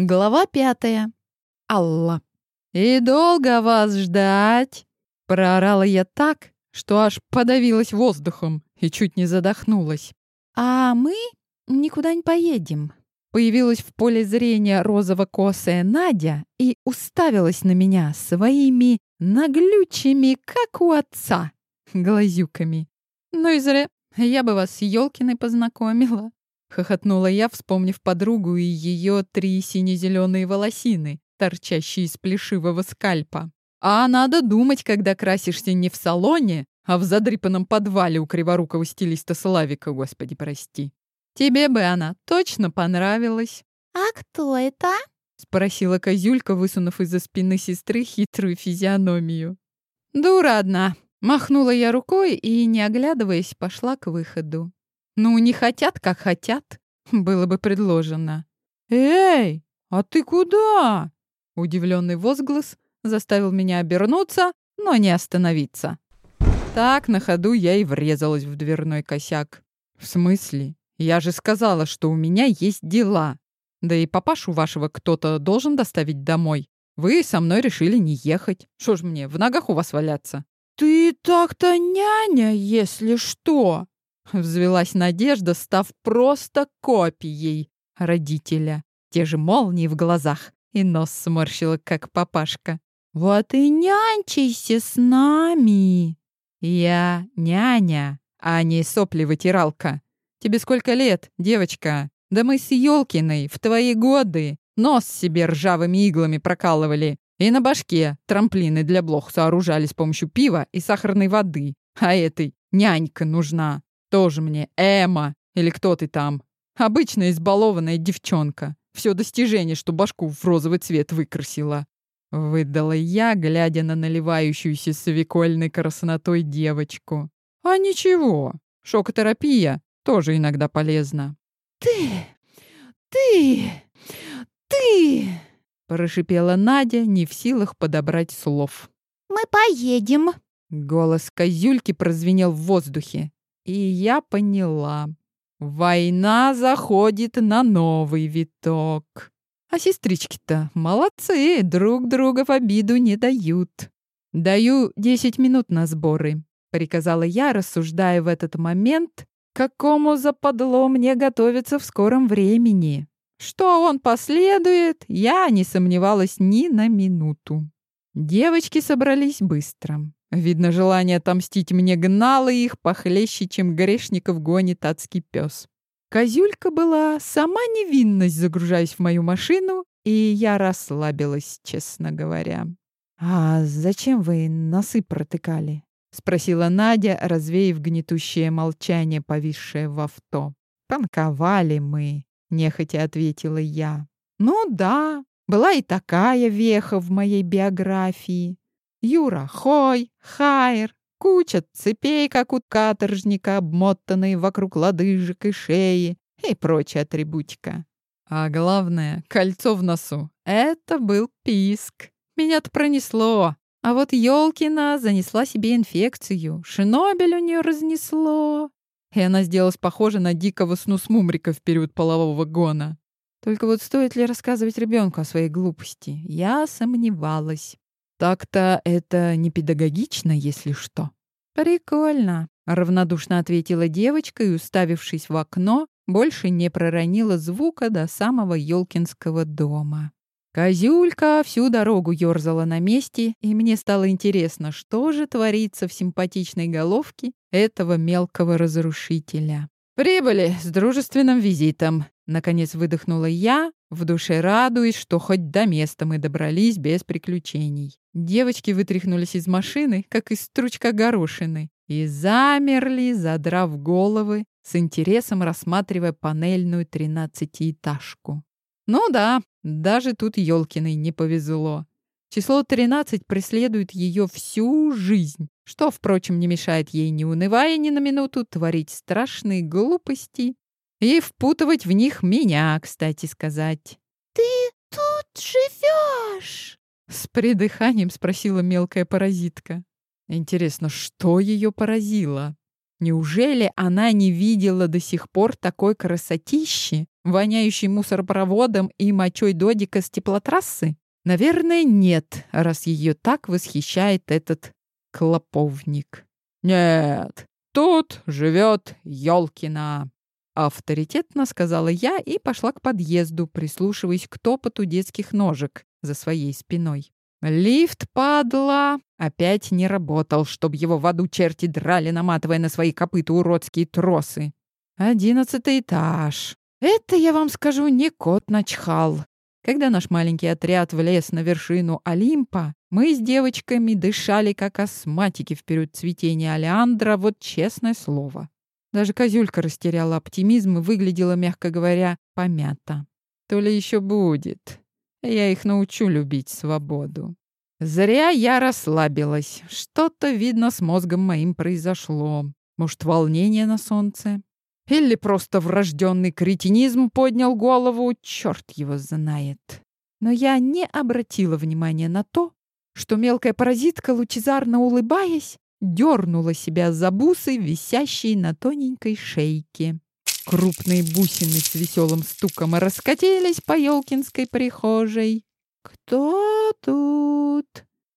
Глава пятая. Алла. «И долго вас ждать?» Проорала я так, что аж подавилась воздухом и чуть не задохнулась. «А мы никуда не поедем». Появилась в поле зрения розово-косая Надя и уставилась на меня своими наглючими, как у отца, глазюками. «Ну и зря. Я бы вас с Ёлкиной познакомила». Хохотнула я, вспомнив подругу и ее три сине-зеленые волосины, торчащие из плешивого скальпа. А надо думать, когда красишься не в салоне, а в задрипанном подвале у криворукого стилиста Славика, господи, прости. Тебе бы она точно понравилась. «А кто это?» — спросила козюлька, высунув из-за спины сестры хитрую физиономию. «Дура одна!» — махнула я рукой и, не оглядываясь, пошла к выходу. Ну, не хотят, как хотят, было бы предложено. «Эй, а ты куда?» Удивленный возглас заставил меня обернуться, но не остановиться. Так на ходу я и врезалась в дверной косяк. «В смысле? Я же сказала, что у меня есть дела. Да и папашу вашего кто-то должен доставить домой. Вы со мной решили не ехать. Что ж мне, в ногах у вас валяться?» «Ты так-то няня, если что!» Взвелась надежда, став просто копией родителя. Те же молнии в глазах и нос сморщила, как папашка. «Вот и нянчайся с нами!» «Я няня, а не сопли-вытиралка. Тебе сколько лет, девочка? Да мы с Ёлкиной в твои годы нос себе ржавыми иглами прокалывали и на башке трамплины для блох сооружали с помощью пива и сахарной воды. А этой нянька нужна. Тоже мне Эма или кто ты там. Обычная избалованная девчонка. Все достижение, что башку в розовый цвет выкрасила. Выдала я, глядя на наливающуюся свекольной краснотой девочку. А ничего, шокотерапия тоже иногда полезна. «Ты! Ты! Ты!» Прошипела Надя, не в силах подобрать слов. «Мы поедем!» Голос козюльки прозвенел в воздухе. И я поняла. Война заходит на новый виток. А сестрички-то молодцы, друг друга в обиду не дают. «Даю десять минут на сборы», — приказала я, рассуждая в этот момент, какому западло мне готовиться в скором времени. Что он последует, я не сомневалась ни на минуту. Девочки собрались быстро. Видно, желание отомстить мне гнало их похлеще, чем грешников гонит адский пес. Козюлька была сама невинность, загружаясь в мою машину, и я расслабилась, честно говоря. «А зачем вы носы протыкали?» — спросила Надя, развеяв гнетущее молчание, повисшее в авто. «Панковали мы», — нехотя ответила я. «Ну да, была и такая веха в моей биографии. Юра, Хой, Хайр, куча цепей, как у каторжника, обмотанные вокруг лодыжек и шеи и прочая атрибутика. А главное, кольцо в носу. Это был писк. Меня-то пронесло. А вот Ёлкина занесла себе инфекцию. Шинобель у нее разнесло. И она сделалась похожа на дикого снусмумрика в период полового гона. Только вот стоит ли рассказывать ребенку о своей глупости? Я сомневалась. Так-то это не педагогично, если что. Прикольно, равнодушно ответила девочка и, уставившись в окно, больше не проронила звука до самого Ёлкинского дома. Козюлька всю дорогу ёрзала на месте, и мне стало интересно, что же творится в симпатичной головке этого мелкого разрушителя. «Прибыли с дружественным визитом», — наконец выдохнула я, в душе радуясь, что хоть до места мы добрались без приключений. Девочки вытряхнулись из машины, как из стручка горошины, и замерли, задрав головы, с интересом рассматривая панельную тринадцатиэтажку. Ну да, даже тут Ёлкиной не повезло. Число 13 преследует ее всю жизнь, что, впрочем, не мешает ей, не унывая ни на минуту, творить страшные глупости и впутывать в них меня, кстати сказать. «Ты тут живешь?» С придыханием спросила мелкая паразитка. Интересно, что ее поразило? Неужели она не видела до сих пор такой красотищи, воняющей мусоропроводом и мочой додика с теплотрассы? Наверное, нет, раз ее так восхищает этот клоповник. Нет, тут живет Ёлкина. Авторитетно сказала я и пошла к подъезду, прислушиваясь к топоту детских ножек за своей спиной. Лифт, падла, опять не работал, чтобы его в аду черти драли, наматывая на свои копыта уродские тросы. Одиннадцатый этаж. Это, я вам скажу, не кот начхал. Когда наш маленький отряд влез на вершину Олимпа, мы с девочками дышали, как астматики в период цветения олеандра, вот честное слово. Даже козюлька растеряла оптимизм и выглядела, мягко говоря, помята. То ли еще будет. Я их научу любить свободу. Зря я расслабилась. Что-то, видно, с мозгом моим произошло. Может, волнение на солнце? Или просто врожденный кретинизм поднял голову? Черт его знает. Но я не обратила внимания на то, что мелкая паразитка, лучезарно улыбаясь, дернула себя за бусы, висящие на тоненькой шейке. Крупные бусины с веселым стуком раскатились по Ёлкинской прихожей. «Кто тут?»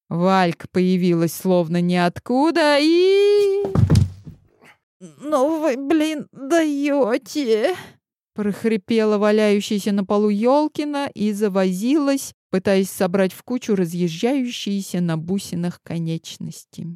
Валька появилась словно ниоткуда и... «Ну вы, блин, даете!» прохрипела валяющаяся на полу Ёлкина и завозилась, пытаясь собрать в кучу разъезжающиеся на бусинах конечности.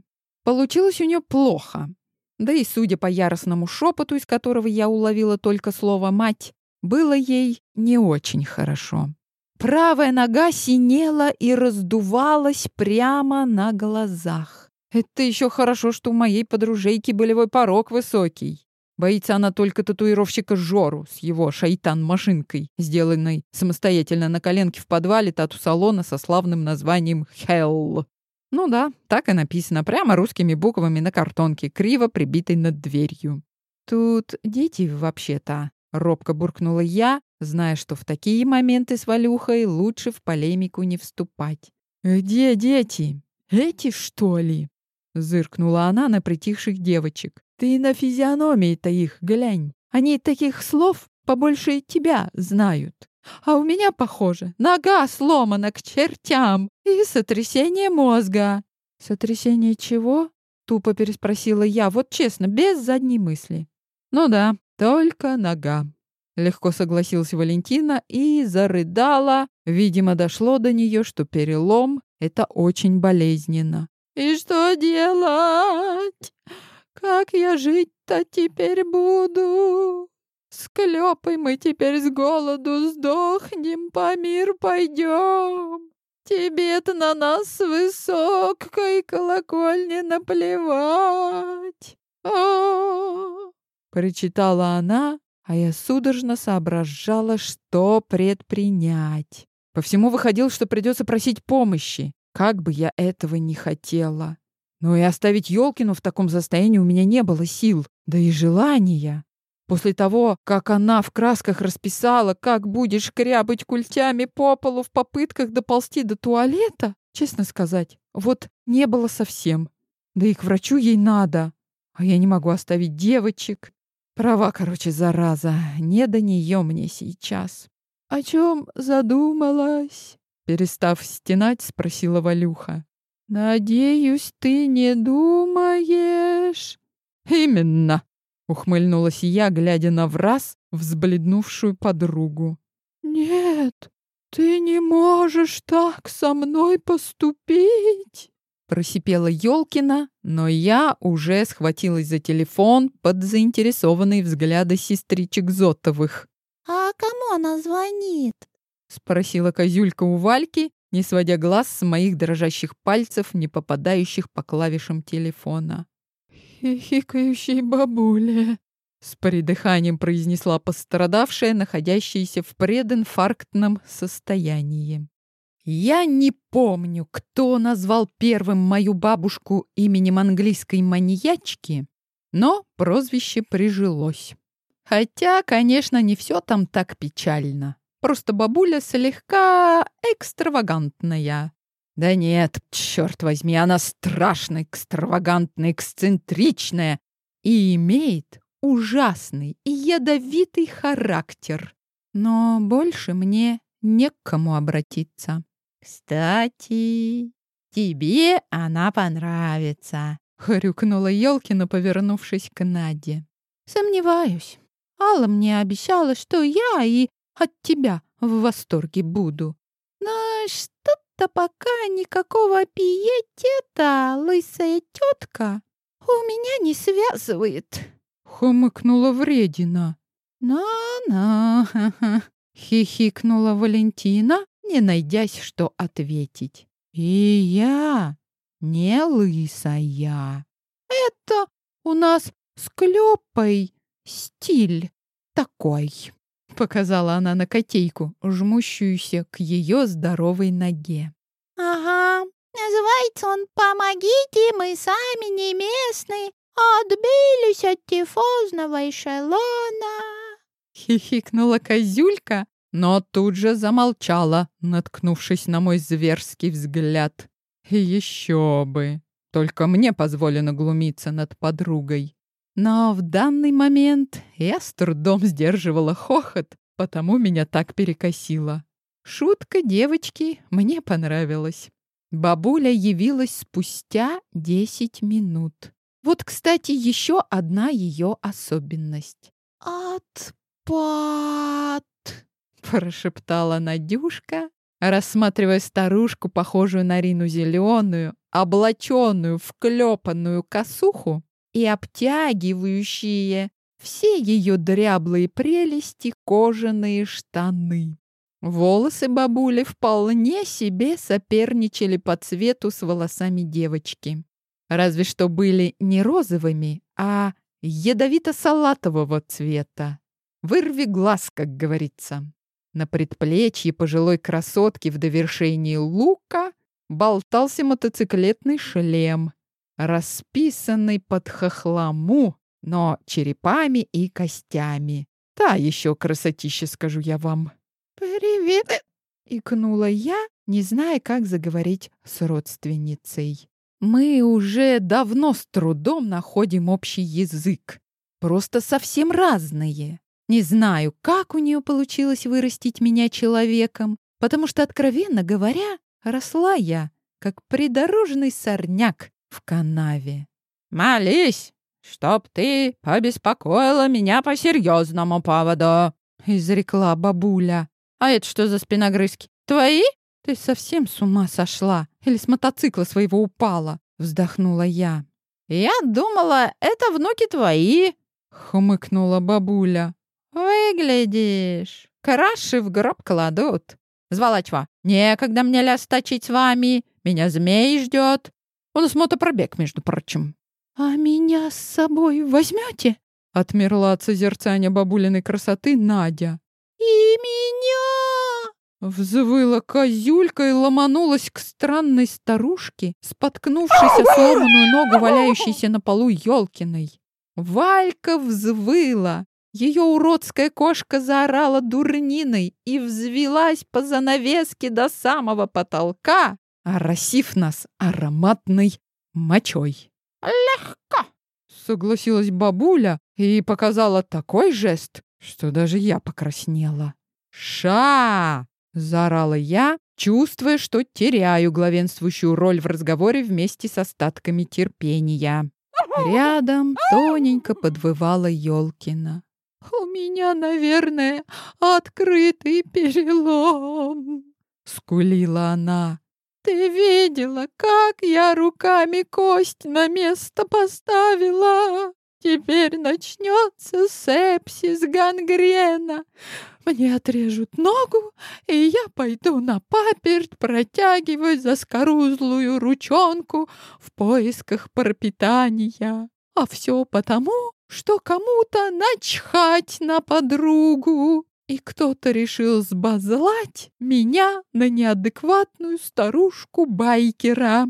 Получилось у нее плохо. Да и, судя по яростному шепоту, из которого я уловила только слово «мать», было ей не очень хорошо. Правая нога синела и раздувалась прямо на глазах. Это еще хорошо, что у моей подружейки болевой порог высокий. Боится она только татуировщика Жору с его шайтан-машинкой, сделанной самостоятельно на коленке в подвале тату-салона со славным названием «Хелл». Ну да, так и написано, прямо русскими буквами на картонке, криво прибитой над дверью. «Тут дети вообще-то», — робко буркнула я, зная, что в такие моменты с Валюхой лучше в полемику не вступать. «Где дети? Эти, что ли?» — зыркнула она на притихших девочек. «Ты на физиономии-то их глянь. Они таких слов побольше тебя знают. А у меня, похоже, нога сломана к чертям и сотрясение мозга. Сотрясение чего? Тупо переспросила я, вот честно, без задней мысли. Ну да, только нога. Легко согласилась Валентина и зарыдала. Видимо, дошло до нее, что перелом — это очень болезненно. «И что делать? Как я жить-то теперь буду?» С клёпой мы теперь с голоду сдохнем, по мир пойдем. Тебе-то на нас высокой колокольни наплевать. О, причитала она, а я судорожно соображала, что предпринять. По всему выходило, что придется просить помощи, как бы я этого не хотела. Но и оставить Ёлкину в таком состоянии у меня не было сил, да и желания. После того, как она в красках расписала, как будешь крябать культями по полу в попытках доползти до туалета, честно сказать, вот не было совсем. Да и к врачу ей надо. А я не могу оставить девочек. Права, короче, зараза. Не до нее мне сейчас. О чем задумалась? Перестав стенать, спросила Валюха. «Надеюсь, ты не думаешь?» «Именно!» Ухмыльнулась я, глядя на враз взбледнувшую подругу. «Нет, ты не можешь так со мной поступить!» Просипела Ёлкина, но я уже схватилась за телефон под заинтересованные взгляды сестричек Зотовых. «А кому она звонит?» Спросила козюлька у Вальки, не сводя глаз с моих дрожащих пальцев, не попадающих по клавишам телефона хихикающей бабуле», — с придыханием произнесла пострадавшая, находящаяся в прединфарктном состоянии. Я не помню, кто назвал первым мою бабушку именем английской маньячки, но прозвище прижилось. Хотя, конечно, не все там так печально. Просто бабуля слегка экстравагантная. Да нет, черт возьми, она страшно экстравагантная, эксцентричная и имеет ужасный и ядовитый характер. Но больше мне не к кому обратиться. «Кстати, тебе она понравится», — хрюкнула Ёлкина, повернувшись к Наде. «Сомневаюсь. Алла мне обещала, что я и от тебя в восторге буду. Но что-то пока никакого пиетета, лысая тетка, у меня не связывает», — хмыкнула вредина. «На-на!» — хихикнула Валентина, не найдясь, что ответить. «И я не лысая. Это у нас с Клёпой стиль такой», — показала она на котейку, жмущуюся к ее здоровой ноге. «Ага, называется он «Помогите, мы сами не местные, отбились от тифозного эшелона». Хихикнула козюлька, но тут же замолчала, наткнувшись на мой зверский взгляд. Еще бы! Только мне позволено глумиться над подругой. Но в данный момент я с трудом сдерживала хохот, потому меня так перекосило. Шутка девочки мне понравилась. Бабуля явилась спустя десять минут. Вот, кстати, еще одна ее особенность. «От «Пат!» — прошептала Надюшка, рассматривая старушку, похожую на Рину зеленую, облаченную в клепанную косуху и обтягивающие все ее дряблые прелести кожаные штаны. Волосы бабули вполне себе соперничали по цвету с волосами девочки. Разве что были не розовыми, а ядовито-салатового цвета. Вырви глаз, как говорится. На предплечье пожилой красотки в довершении лука болтался мотоциклетный шлем, расписанный под хохламу, но черепами и костями. Та еще красотища, скажу я вам. «Привет!» — икнула я, не зная, как заговорить с родственницей. Мы уже давно с трудом находим общий язык. Просто совсем разные. Не знаю, как у нее получилось вырастить меня человеком, потому что, откровенно говоря, росла я, как придорожный сорняк в канаве. «Молись, чтоб ты побеспокоила меня по серьезному поводу», — изрекла бабуля. «А это что за спиногрызки? Твои?» «Ты совсем с ума сошла? Или с мотоцикла своего упала?» — вздохнула я. «Я думала, это внуки твои», — хмыкнула бабуля. «Выглядишь. Краши в гроб кладут. Звала чего? Некогда мне ляс точить с вами. Меня змей ждет. У нас мотопробег, между прочим». «А меня с собой возьмете?» Отмерла от созерцания бабулиной красоты Надя. «И меня!» Взвыла козюлька и ломанулась к странной старушке, споткнувшись о сломанную ногу, валяющейся на полу Ёлкиной. Валька взвыла, ее уродская кошка заорала дурниной и взвелась по занавеске до самого потолка, оросив нас ароматной мочой. «Легко!» — согласилась бабуля и показала такой жест, что даже я покраснела. «Ша!» — заорала я, чувствуя, что теряю главенствующую роль в разговоре вместе с остатками терпения. Рядом тоненько подвывала Ёлкина. «У меня, наверное, открытый перелом», — скулила она. «Ты видела, как я руками кость на место поставила? Теперь начнется сепсис гангрена. Мне отрежут ногу, и я пойду на паперть протягивать заскорузлую ручонку в поисках пропитания. А все потому, что кому-то начхать на подругу, и кто-то решил сбазлать меня на неадекватную старушку-байкера.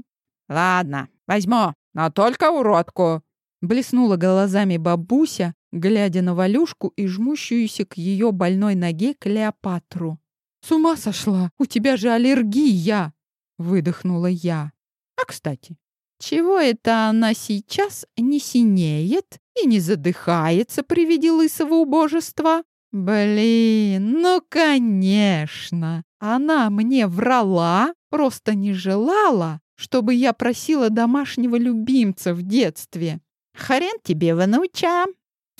«Ладно, возьму, но только уродку!» Блеснула глазами бабуся, глядя на Валюшку и жмущуюся к ее больной ноге Клеопатру. «С ума сошла! У тебя же аллергия!» — выдохнула я. «А, кстати, чего это она сейчас не синеет и не задыхается при виде лысого убожества. Блин, ну конечно. Она мне врала, просто не желала, чтобы я просила домашнего любимца в детстве. Хрен тебе, внуча.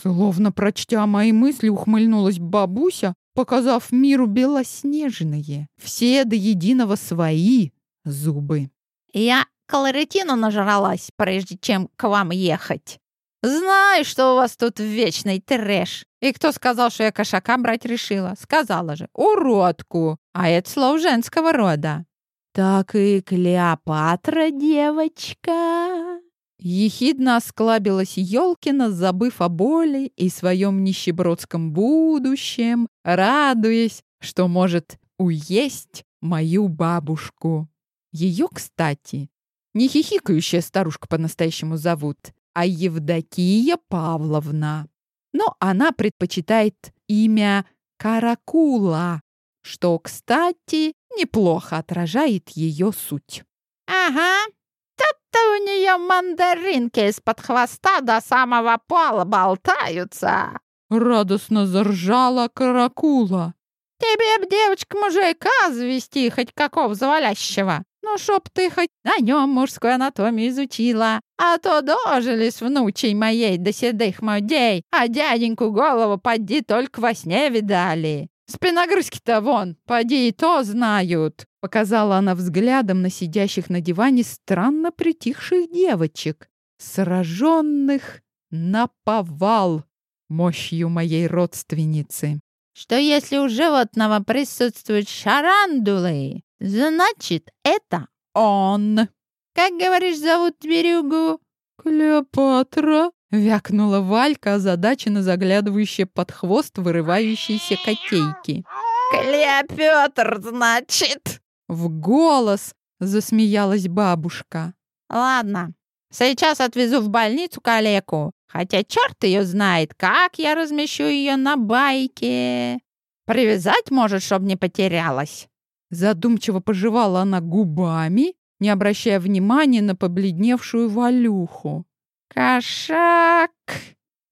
Словно прочтя мои мысли, ухмыльнулась бабуся, показав миру белоснежные, все до единого свои зубы. Я колоритину нажралась, прежде чем к вам ехать. Знаю, что у вас тут вечный трэш. И кто сказал, что я кошака брать решила? Сказала же, уродку. А это слово женского рода. Так и Клеопатра, девочка. Ехидно осклабилась Ёлкина, забыв о боли и своем нищебродском будущем, радуясь, что может уесть мою бабушку. Ее, кстати, не хихикающая старушка по-настоящему зовут, а Евдокия Павловна. Но она предпочитает имя Каракула, что, кстати, неплохо отражает ее суть. «Ага, тут-то у нее мандаринки из-под хвоста до самого пола болтаются!» Радостно заржала Каракула. «Тебе б, девочка, мужика завести хоть какого завалящего. Ну, чтоб ты хоть на нем мужскую анатомию изучила. А то дожили с внучей моей до седых модей, а дяденьку голову поди только во сне видали. Спиногрызки-то вон, поди и то знают. Показала она взглядом на сидящих на диване странно притихших девочек, сраженных на повал мощью моей родственницы. Что если у животного присутствуют шарандулы, Значит, это он. Как, говоришь, зовут зверюгу? Клеопатра. Вякнула Валька, озадаченно заглядывающая под хвост вырывающейся котейки. «Клеопетр, значит!» В голос засмеялась бабушка. «Ладно, сейчас отвезу в больницу калеку, хотя черт ее знает, как я размещу ее на байке. Привязать, может, чтобы не потерялась?» Задумчиво пожевала она губами, не обращая внимания на побледневшую Валюху. «Кошак!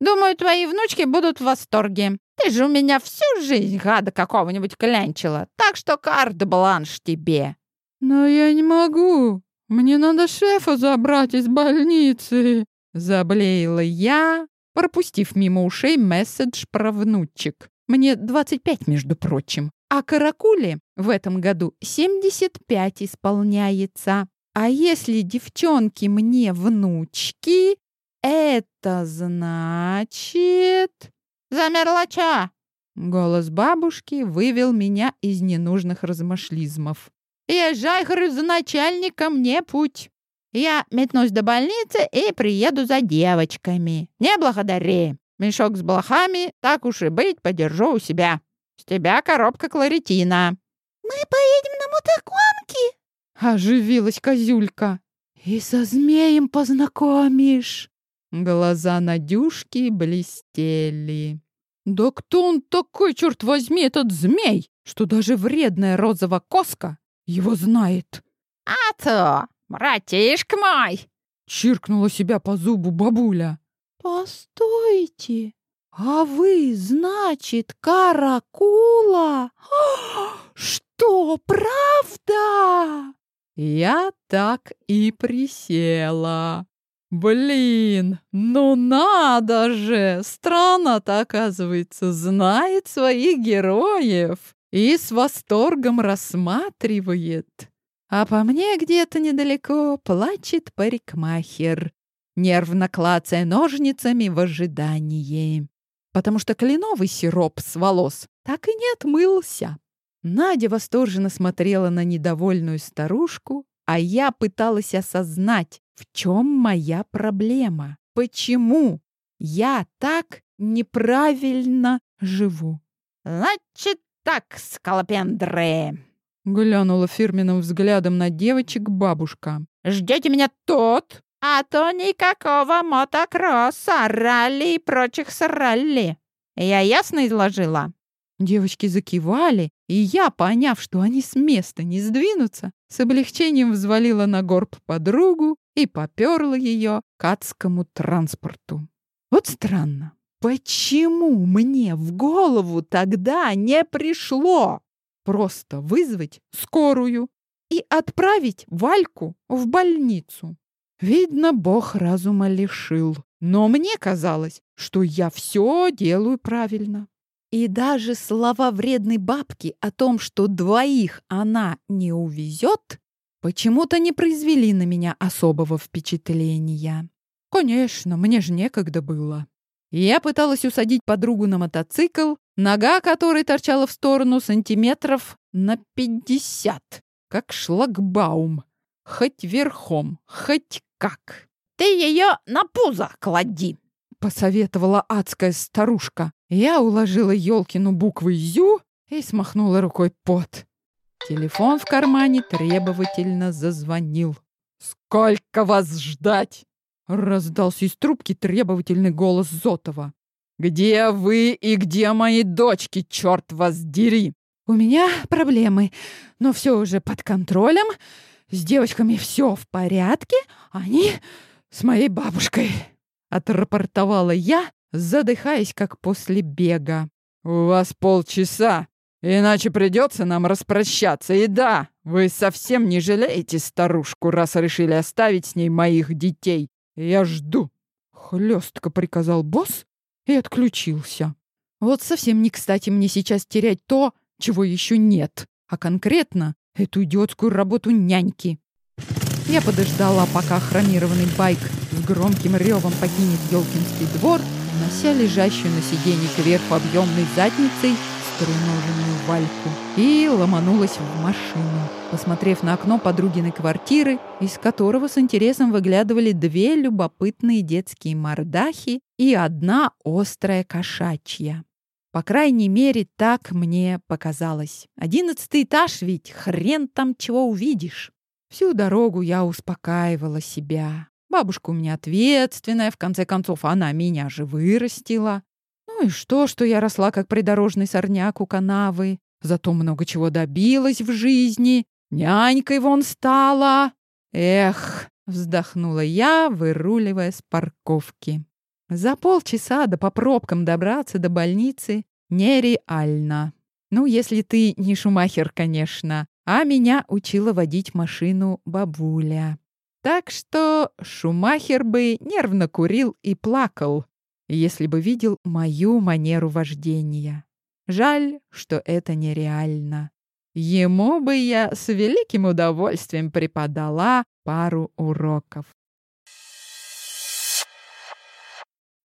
Думаю, твои внучки будут в восторге. Ты же у меня всю жизнь гада какого-нибудь клянчила, так что карт-бланш тебе». «Но я не могу. Мне надо шефа забрать из больницы», — заблеяла я, пропустив мимо ушей месседж про внучек. Мне 25, между прочим. А Каракуле в этом году 75 исполняется. А если девчонки мне внучки, это значит... Замерла ча? Голос бабушки вывел меня из ненужных размышлизмов. Езжай, за начальником, мне путь. Я метнусь до больницы и приеду за девочками. Не благодари. Мешок с блохами, так уж и быть, подержу у себя. С тебя коробка кларитина». «Мы поедем на мотогонки?» — оживилась козюлька. «И со змеем познакомишь». Глаза Надюшки блестели. «Да кто он такой, черт возьми, этот змей, что даже вредная розовая коска его знает?» «А то, братишка мой!» — чиркнула себя по зубу бабуля. «Постойте, «А вы, значит, каракула? Что, правда?» Я так и присела. Блин, ну надо же! Страна-то, оказывается, знает своих героев и с восторгом рассматривает. А по мне где-то недалеко плачет парикмахер, нервно клацая ножницами в ожидании потому что кленовый сироп с волос так и не отмылся. Надя восторженно смотрела на недовольную старушку, а я пыталась осознать, в чем моя проблема. Почему я так неправильно живу? «Значит так, скалопендры!» Глянула фирменным взглядом на девочек бабушка. «Ждете меня тут, а то никакого мотокросса, ралли и прочих сралли. Я ясно изложила?» Девочки закивали, и я, поняв, что они с места не сдвинутся, с облегчением взвалила на горб подругу и поперла ее к адскому транспорту. Вот странно, почему мне в голову тогда не пришло просто вызвать скорую и отправить Вальку в больницу? Видно, Бог разума лишил. Но мне казалось, что я все делаю правильно. И даже слова вредной бабки о том, что двоих она не увезет, почему-то не произвели на меня особого впечатления. Конечно, мне же некогда было. Я пыталась усадить подругу на мотоцикл, нога которой торчала в сторону сантиметров на пятьдесят, как шлагбаум. Хоть верхом, хоть как. «Ты ее на пузо клади!» — посоветовала адская старушка. Я уложила Ёлкину буквы «Зю» и смахнула рукой пот. Телефон в кармане требовательно зазвонил. «Сколько вас ждать?» — раздался из трубки требовательный голос Зотова. «Где вы и где мои дочки, черт вас дери?» «У меня проблемы, но все уже под контролем. С девочками все в порядке, они с моей бабушкой, отрапортовала я, задыхаясь, как после бега. У вас полчаса, иначе придется нам распрощаться. И да, вы совсем не жалеете старушку, раз решили оставить с ней моих детей. Я жду. Хлестко приказал босс и отключился. Вот совсем не кстати мне сейчас терять то, чего еще нет, а конкретно эту идиотскую работу няньки. Я подождала, пока хромированный байк с громким ревом покинет Ёлкинский двор, нося лежащую на сиденье кверху объемной задницей стреноженную вальку, и ломанулась в машину, посмотрев на окно подругиной квартиры, из которого с интересом выглядывали две любопытные детские мордахи и одна острая кошачья. По крайней мере, так мне показалось. Одиннадцатый этаж ведь хрен там чего увидишь. Всю дорогу я успокаивала себя. Бабушка у меня ответственная, в конце концов, она меня же вырастила. Ну и что, что я росла как придорожный сорняк у канавы, зато много чего добилась в жизни. Нянькой вон стала. Эх, вздохнула я, выруливая с парковки. За полчаса да по пробкам добраться до больницы нереально. Ну, если ты не шумахер, конечно. А меня учила водить машину бабуля. Так что Шумахер бы нервно курил и плакал, если бы видел мою манеру вождения. Жаль, что это нереально. Ему бы я с великим удовольствием преподала пару уроков.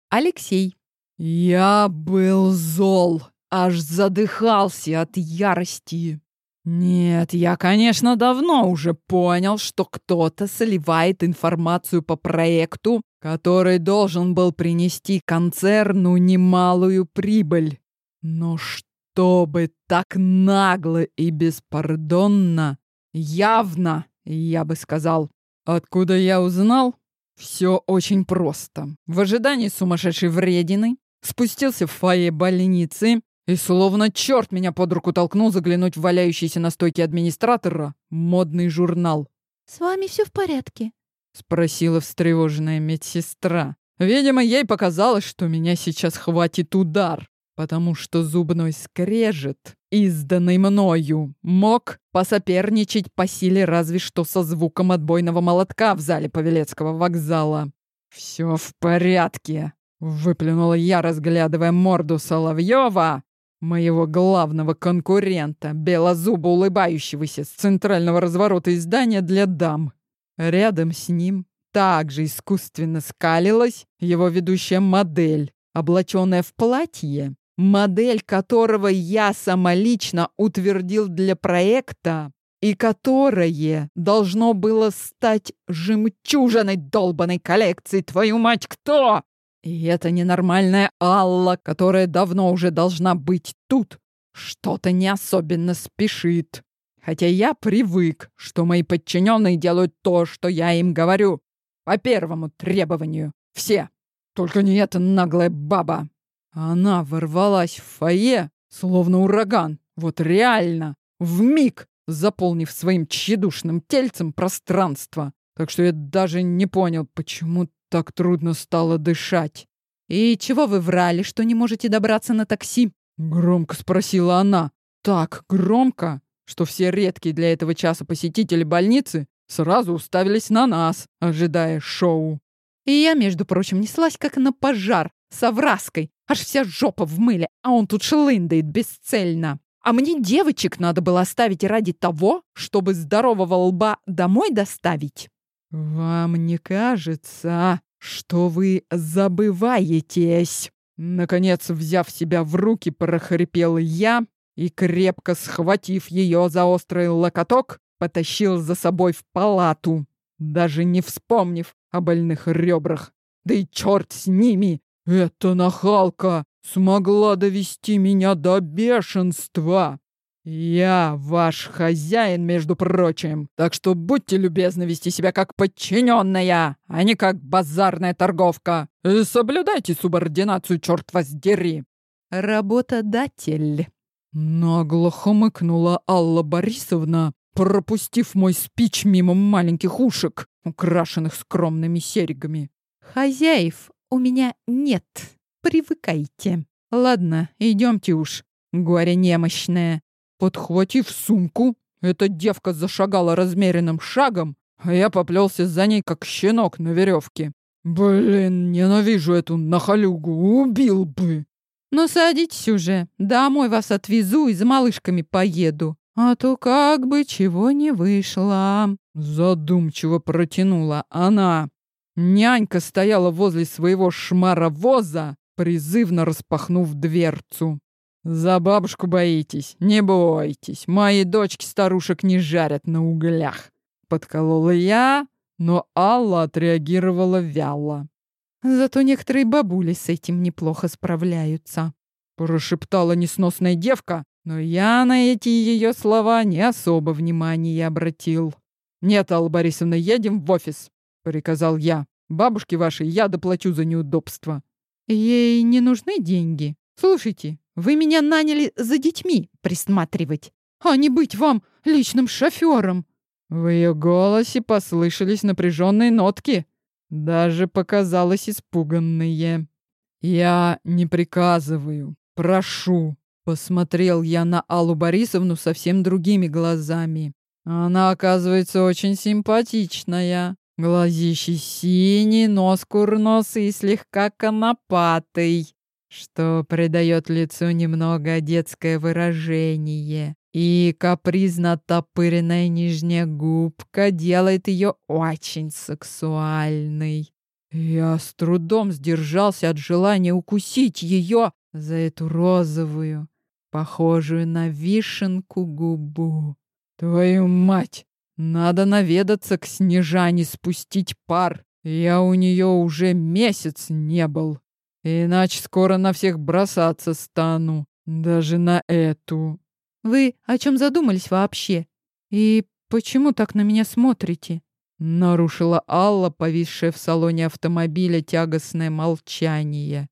Алексей. Я был зол, аж задыхался от ярости. Нет, я, конечно, давно уже понял, что кто-то сливает информацию по проекту, который должен был принести концерну немалую прибыль. Но чтобы так нагло и беспардонно, явно, я бы сказал. Откуда я узнал? Все очень просто. В ожидании сумасшедшей вредины спустился в фойе больницы и словно черт меня под руку толкнул заглянуть в валяющийся на стойке администратора модный журнал. «С вами все в порядке?» — спросила встревоженная медсестра. Видимо, ей показалось, что меня сейчас хватит удар, потому что зубной скрежет, изданный мною, мог посоперничать по силе разве что со звуком отбойного молотка в зале Павелецкого вокзала. «Все в порядке», — выплюнула я, разглядывая морду Соловьева, моего главного конкурента, белозубо улыбающегося с центрального разворота издания для дам. Рядом с ним также искусственно скалилась его ведущая модель, облаченная в платье, модель которого я самолично утвердил для проекта и которое должно было стать жемчужиной долбанной коллекции. Твою мать, кто? И эта ненормальная Алла, которая давно уже должна быть тут, что-то не особенно спешит. Хотя я привык, что мои подчиненные делают то, что я им говорю. По первому требованию. Все. Только не эта наглая баба. Она ворвалась в фойе, словно ураган. Вот реально. В миг заполнив своим тщедушным тельцем пространство. Так что я даже не понял, почему так трудно стало дышать. И чего вы врали, что не можете добраться на такси? Громко спросила она. Так громко, что все редкие для этого часа посетители больницы сразу уставились на нас, ожидая шоу. И я, между прочим, неслась как на пожар, с овраской, аж вся жопа в мыле, а он тут шлындает бесцельно. А мне девочек надо было оставить ради того, чтобы здорового лба домой доставить. Вам не кажется, что вы забываетесь? Наконец, взяв себя в руки, прохрипел я и, крепко схватив ее за острый локоток, потащил за собой в палату, даже не вспомнив о больных ребрах. Да и черт с ними! Эта нахалка смогла довести меня до бешенства. Я ваш хозяин, между прочим, так что будьте любезны вести себя как подчиненная, а не как базарная торговка. И соблюдайте субординацию, черт вас дери. Работодатель. Нагло хмыкнула Алла Борисовна, пропустив мой спич мимо маленьких ушек, украшенных скромными серьгами. «Хозяев у меня нет. Привыкайте. Ладно, идемте уж, горе немощное». Подхватив сумку, эта девка зашагала размеренным шагом, а я поплелся за ней, как щенок на веревке. Блин, ненавижу эту нахалюгу, убил бы. Ну садитесь уже, домой вас отвезу и за малышками поеду. А то как бы чего не вышло. Задумчиво протянула она. Нянька стояла возле своего шмаровоза, призывно распахнув дверцу. «За бабушку боитесь? Не бойтесь. Мои дочки старушек не жарят на углях». Подколола я, но Алла отреагировала вяло. «Зато некоторые бабули с этим неплохо справляются», прошептала несносная девка, но я на эти ее слова не особо внимания обратил. «Нет, Алла Борисовна, едем в офис», — приказал я. «Бабушке вашей я доплачу за неудобства». «Ей не нужны деньги. Слушайте, вы меня наняли за детьми присматривать, а не быть вам личным шофером». В ее голосе послышались напряженные нотки, даже показалось испуганные. «Я не приказываю, прошу», Посмотрел я на Аллу Борисовну совсем другими глазами. Она, оказывается, очень симпатичная. Глазищи синий, нос курносый слегка конопатый, что придает лицу немного детское выражение. И капризно оттопыренная нижняя губка делает ее очень сексуальной. Я с трудом сдержался от желания укусить ее за эту розовую, похожую на вишенку губу. Твою мать! Надо наведаться к Снежане, спустить пар. Я у нее уже месяц не был. Иначе скоро на всех бросаться стану. Даже на эту. Вы о чем задумались вообще? И почему так на меня смотрите? Нарушила Алла, повисшая в салоне автомобиля тягостное молчание.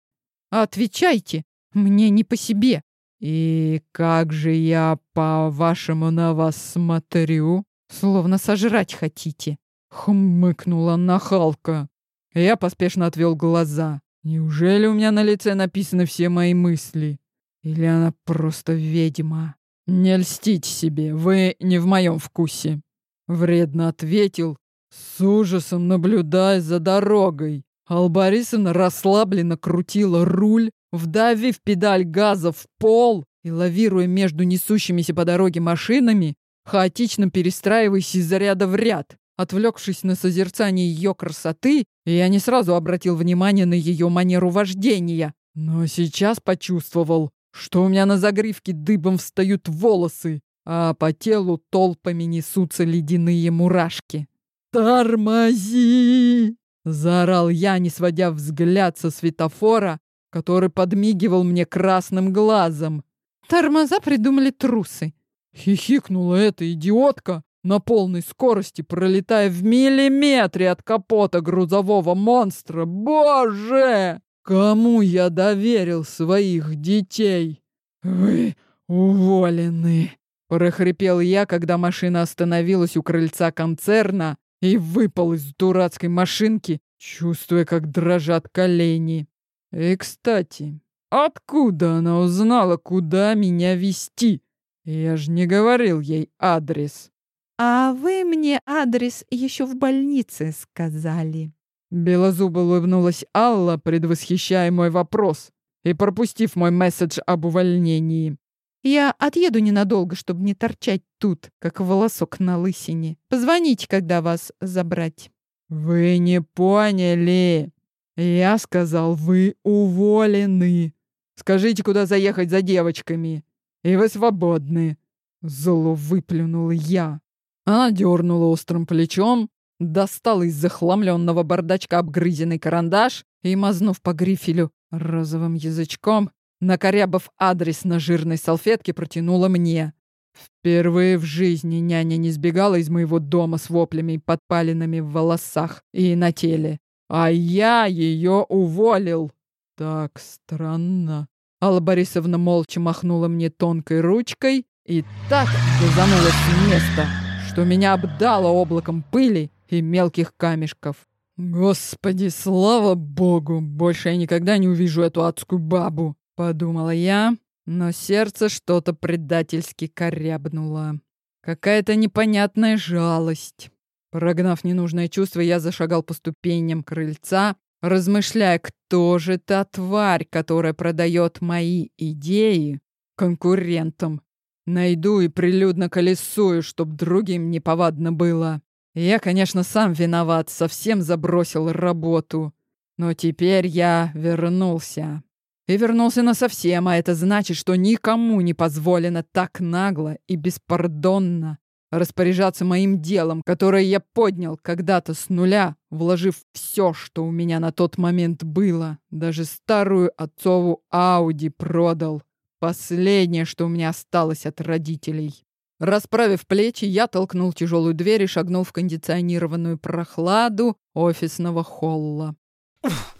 Отвечайте, мне не по себе. «И как же я, по-вашему, на вас смотрю? Словно сожрать хотите!» Хмыкнула нахалка. Я поспешно отвел глаза. Неужели у меня на лице написаны все мои мысли? Или она просто ведьма? Не льстите себе, вы не в моем вкусе. Вредно ответил, с ужасом наблюдая за дорогой. Албарисовна расслабленно крутила руль, Вдавив педаль газа в пол и лавируя между несущимися по дороге машинами, хаотично перестраиваясь из заряда в ряд. Отвлекшись на созерцание ее красоты, я не сразу обратил внимание на ее манеру вождения, но сейчас почувствовал, что у меня на загривке дыбом встают волосы, а по телу толпами несутся ледяные мурашки. «Тормози!» — заорал я, не сводя взгляд со светофора который подмигивал мне красным глазом. Тормоза придумали трусы. Хихикнула эта идиотка на полной скорости, пролетая в миллиметре от капота грузового монстра. Боже! Кому я доверил своих детей? Вы уволены. Прохрипел я, когда машина остановилась у крыльца концерна и выпал из дурацкой машинки, чувствуя, как дрожат колени. И, кстати, откуда она узнала, куда меня вести? Я же не говорил ей адрес. А вы мне адрес еще в больнице сказали. Белозубо улыбнулась Алла, предвосхищая мой вопрос и пропустив мой месседж об увольнении. Я отъеду ненадолго, чтобы не торчать тут, как волосок на лысине. Позвоните, когда вас забрать. Вы не поняли. Я сказал, вы уволены. Скажите, куда заехать за девочками, и вы свободны. Зло выплюнул я. Она дернула острым плечом, достала из захламленного бардачка обгрызенный карандаш и, мазнув по грифелю розовым язычком, накорябав адрес на жирной салфетке, протянула мне. Впервые в жизни няня не сбегала из моего дома с воплями и подпалинами в волосах и на теле. А я ее уволил. Так странно. Алла Борисовна молча махнула мне тонкой ручкой и так газанула с места, что меня обдало облаком пыли и мелких камешков. Господи, слава богу, больше я никогда не увижу эту адскую бабу, подумала я, но сердце что-то предательски корябнуло. Какая-то непонятная жалость. Прогнав ненужное чувство, я зашагал по ступеням крыльца, размышляя, кто же та тварь, которая продает мои идеи конкурентам. Найду и прилюдно колесую, чтоб другим не повадно было. Я, конечно, сам виноват, совсем забросил работу. Но теперь я вернулся. И вернулся насовсем, а это значит, что никому не позволено так нагло и беспардонно распоряжаться моим делом, которое я поднял когда-то с нуля, вложив все, что у меня на тот момент было. Даже старую отцову Ауди продал. Последнее, что у меня осталось от родителей. Расправив плечи, я толкнул тяжелую дверь и шагнул в кондиционированную прохладу офисного холла.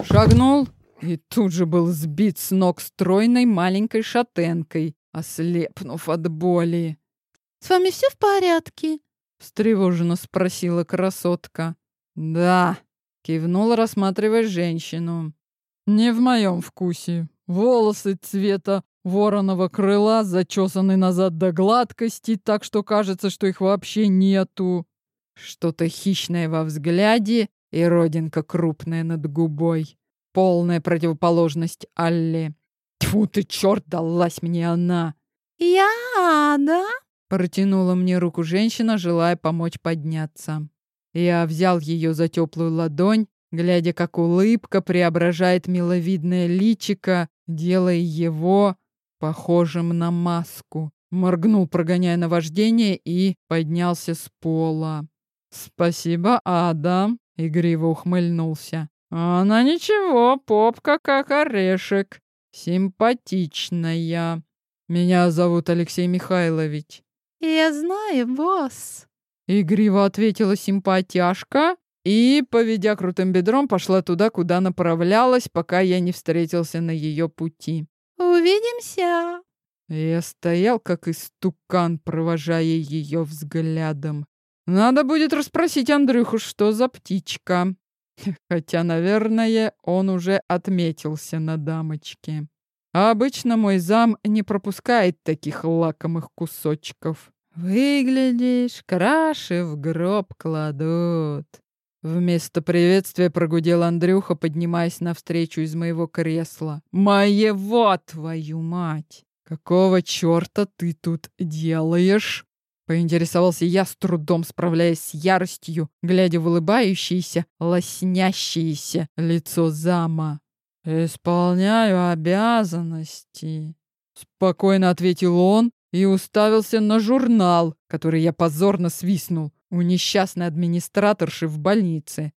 Шагнул и тут же был сбит с ног стройной маленькой шатенкой, ослепнув от боли. «С вами все в порядке?» — встревоженно спросила красотка. «Да», — кивнула, рассматривая женщину. «Не в моем вкусе. Волосы цвета вороного крыла зачесаны назад до гладкости, так что кажется, что их вообще нету. Что-то хищное во взгляде и родинка крупная над губой. Полная противоположность Алле. Тьфу ты, черт, далась мне она. «Я, да?» Протянула мне руку женщина, желая помочь подняться. Я взял ее за теплую ладонь, глядя, как улыбка преображает миловидное личико, делая его похожим на маску. Моргнул, прогоняя наваждение, и поднялся с пола. «Спасибо, Адам!» — игриво ухмыльнулся. «Она ничего, попка как орешек. Симпатичная. Меня зовут Алексей Михайлович». «Я знаю, босс», — игриво ответила симпатяшка и, поведя крутым бедром, пошла туда, куда направлялась, пока я не встретился на ее пути. Увидимся!» Я стоял, как истукан, провожая ее взглядом. Надо будет расспросить Андрюху, что за птичка. Хотя, наверное, он уже отметился на дамочке. А обычно мой зам не пропускает таких лакомых кусочков. Выглядишь, краши в гроб кладут. Вместо приветствия прогудел Андрюха, поднимаясь навстречу из моего кресла. «Моего, твою мать! Какого черта ты тут делаешь?» Поинтересовался я, с трудом справляясь с яростью, глядя в улыбающееся, лоснящееся лицо зама. «Исполняю обязанности», — спокойно ответил он и уставился на журнал, который я позорно свистнул у несчастной администраторши в больнице.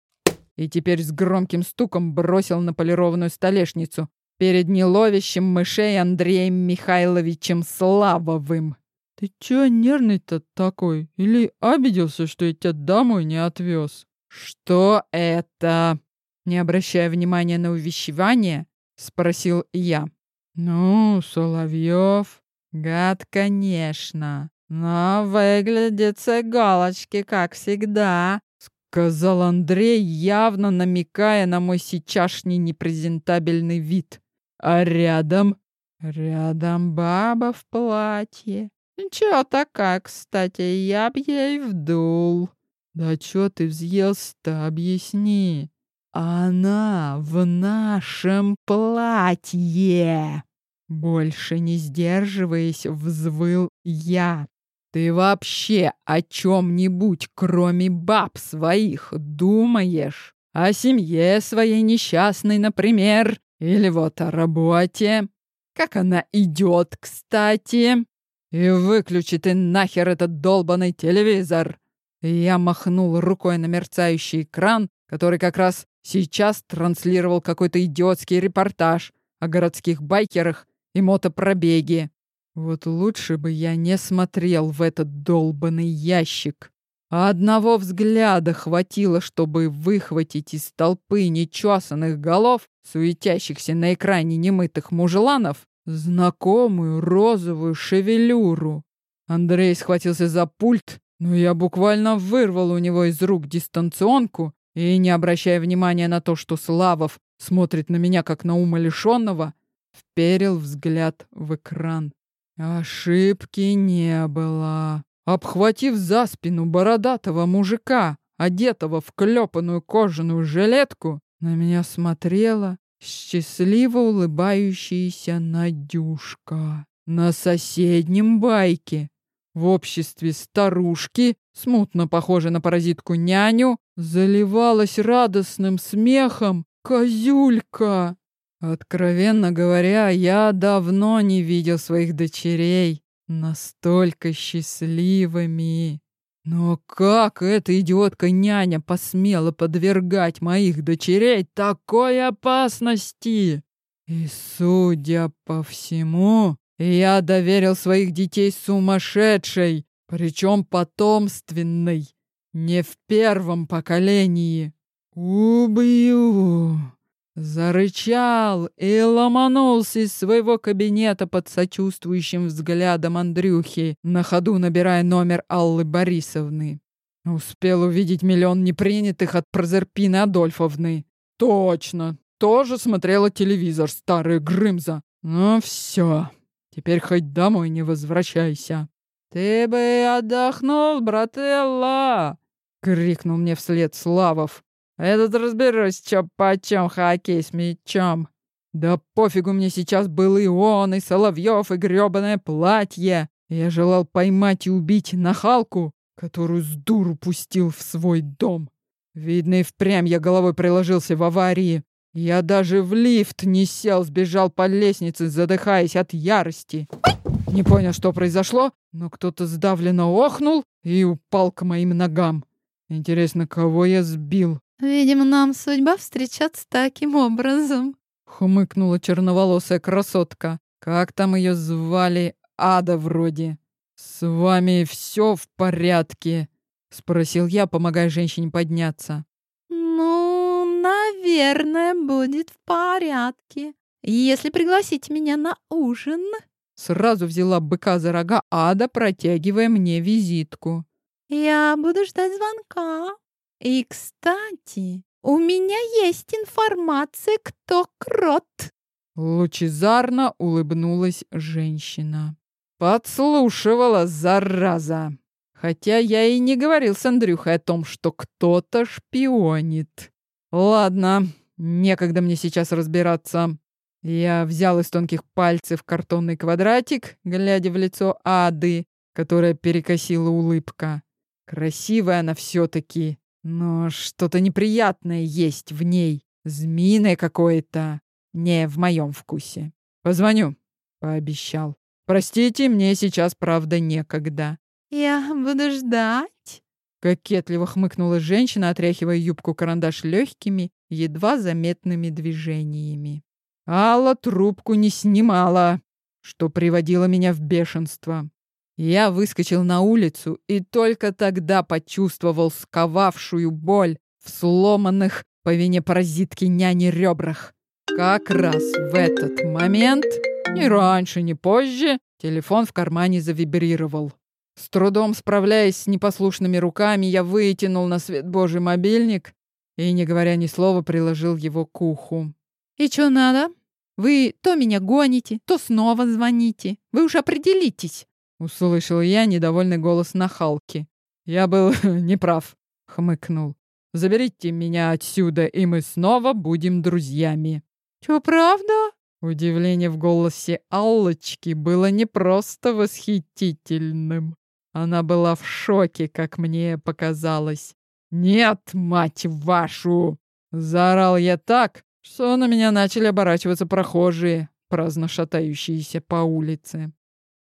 И теперь с громким стуком бросил на полированную столешницу перед неловящим мышей Андреем Михайловичем Славовым. «Ты чё нервный-то такой? Или обиделся, что я тебя домой не отвез?» «Что это?» Не обращая внимания на увещевание, спросил я. «Ну, Соловьев, гад, конечно. Но выглядит с иголочки, как всегда. сказал Андрей, явно намекая на мой сейчасшний непрезентабельный вид. А рядом? Рядом баба в платье. Чё такая, кстати, я б ей вдул. Да чё ты взъелся-то, объясни. Она в нашем платье. Больше не сдерживаясь, взвыл я. Ты вообще о чем-нибудь, кроме баб своих, думаешь? О семье своей несчастной, например? Или вот о работе? Как она идет, кстати? И выключи ты нахер этот долбанный телевизор. Я махнул рукой на мерцающий экран, который как раз сейчас транслировал какой-то идиотский репортаж о городских байкерах и мотопробеге. Вот лучше бы я не смотрел в этот долбанный ящик. А одного взгляда хватило, чтобы выхватить из толпы нечесанных голов, суетящихся на экране немытых мужеланов, знакомую розовую шевелюру. Андрей схватился за пульт, но я буквально вырвал у него из рук дистанционку и, не обращая внимания на то, что Славов смотрит на меня как на умалишенного, вперил взгляд в экран. Ошибки не было. Обхватив за спину бородатого мужика, одетого в клепанную кожаную жилетку, на меня смотрела счастливо улыбающаяся Надюшка. На соседнем байке, в обществе старушки, смутно похожей на паразитку няню, заливалась радостным смехом козюлька. Откровенно говоря, я давно не видел своих дочерей настолько счастливыми. Но как эта идиотка-няня посмела подвергать моих дочерей такой опасности? И, судя по всему, я доверил своих детей сумасшедшей, причем потомственной, не в первом поколении. Убью! Зарычал и ломанулся из своего кабинета под сочувствующим взглядом Андрюхи, на ходу набирая номер Аллы Борисовны. Успел увидеть миллион непринятых от Прозерпины Адольфовны. Точно, тоже смотрела телевизор, старая Грымза. Ну все, теперь хоть домой не возвращайся. «Ты бы отдохнул, брателла!» — крикнул мне вслед Славов. Этот разберусь, чё почем хоккей с мячом. Да пофигу мне сейчас был и он, и Соловьев, и грёбаное платье. Я желал поймать и убить нахалку, которую с дуру пустил в свой дом. Видно, и впрямь я головой приложился в аварии. Я даже в лифт не сел, сбежал по лестнице, задыхаясь от ярости. Не понял, что произошло, но кто-то сдавленно охнул и упал к моим ногам. Интересно, кого я сбил? Видимо, нам судьба встречаться таким образом. Хмыкнула черноволосая красотка. Как там ее звали? Ада вроде. С вами все в порядке? Спросил я, помогая женщине подняться. Ну, наверное, будет в порядке. Если пригласить меня на ужин. Сразу взяла быка за рога Ада, протягивая мне визитку. Я буду ждать звонка. И, кстати, у меня есть информация, кто крот. Лучезарно улыбнулась женщина. Подслушивала, зараза. Хотя я и не говорил с Андрюхой о том, что кто-то шпионит. Ладно, некогда мне сейчас разбираться. Я взял из тонких пальцев картонный квадратик, глядя в лицо Ады, которая перекосила улыбка. Красивая она все-таки. Но что-то неприятное есть в ней. Змеиное какое-то. Не в моем вкусе. Позвоню, пообещал. Простите, мне сейчас, правда, некогда. Я буду ждать. Кокетливо хмыкнула женщина, отряхивая юбку-карандаш легкими, едва заметными движениями. Алла трубку не снимала, что приводило меня в бешенство. Я выскочил на улицу и только тогда почувствовал сковавшую боль в сломанных по вине паразитки няни ребрах. Как раз в этот момент, ни раньше, ни позже, телефон в кармане завибрировал. С трудом справляясь с непослушными руками, я вытянул на свет Божий мобильник и, не говоря ни слова, приложил его к уху. «И что надо? Вы то меня гоните, то снова звоните. Вы уж определитесь!» Услышал я недовольный голос нахалки. «Я был неправ», — хмыкнул. «Заберите меня отсюда, и мы снова будем друзьями». «Чё, правда?» Удивление в голосе Аллочки было не просто восхитительным. Она была в шоке, как мне показалось. «Нет, мать вашу!» Заорал я так, что на меня начали оборачиваться прохожие, праздно шатающиеся по улице.